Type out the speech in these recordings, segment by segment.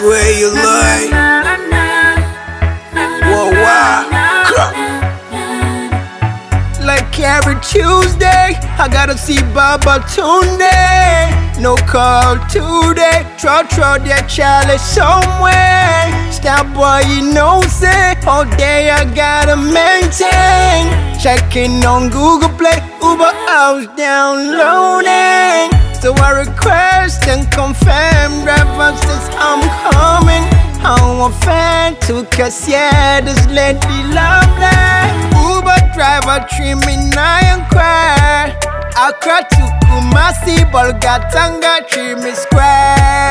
swear you lie. Whoa, wow. Like every Tuesday, I gotta see Baba Tunde. No call today. Try, try that challenge somewhere. Stop boy, you know, say all day I gotta maintain. Checking on Google Play, Uber house downloading. So I request and confirm driver says I'm coming. I'm a fan to cause yeah, this lady lovely. Uber driver trimming and cry. Accra to Kumasi, Bolgatanga, Trimi Square.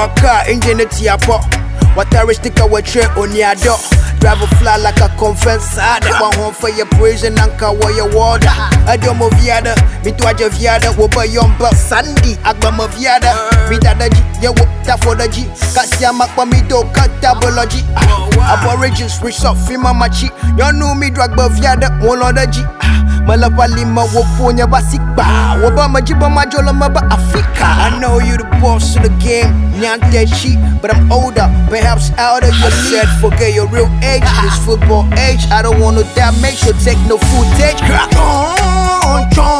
A car, engine it up. What a sticker we tray on your door. Drive a fly like a confessor. That one home for your prison and car where your water. I don't move yada. Me to a javiada. Wo ba yomba Sandy. Agba move yada. Me dada ji. Yeah, wo ta for the G. Katya makwa mi do katabology. Aborigines rich up fi mama chi. You know me drag ba viada. One on the G. Malapa lima wo punya basik ba. Wo ba majiba majola maba Africa. I know you the boss of the game. Nyan dead cheap, but I'm older, perhaps out of your said forget your real age, ah. this football age. I don't want no damage, so take no footage. John, John. I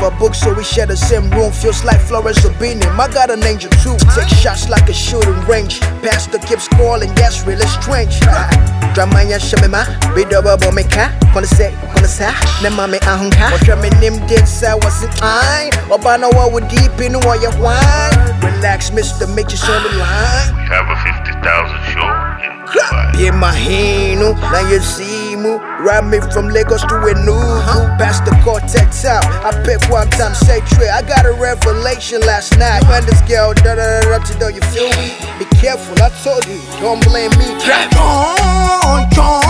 Over books, so we share the same room. Feels like Florence or Beanie. I got an angel too. Take shots like a shooting range. Pastor keeps calling, that's really strange. Drama ya shamima, bido babo meka. Kona say, kona sa, ne mame ahunka. Watch me nim did say what's it I? Obana wa would deep in what you wine. Relax, mister, make you show the line. We have a 50,000 show in Dubai. Be my hino, now you see me. Ride me from Lagos to Enugu. Past the Cortex out. I pick one time, say trip. I got a revelation last night. When this girl, da da da da, to you feel me? Be careful, I told you, don't blame me. John, John.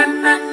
Na na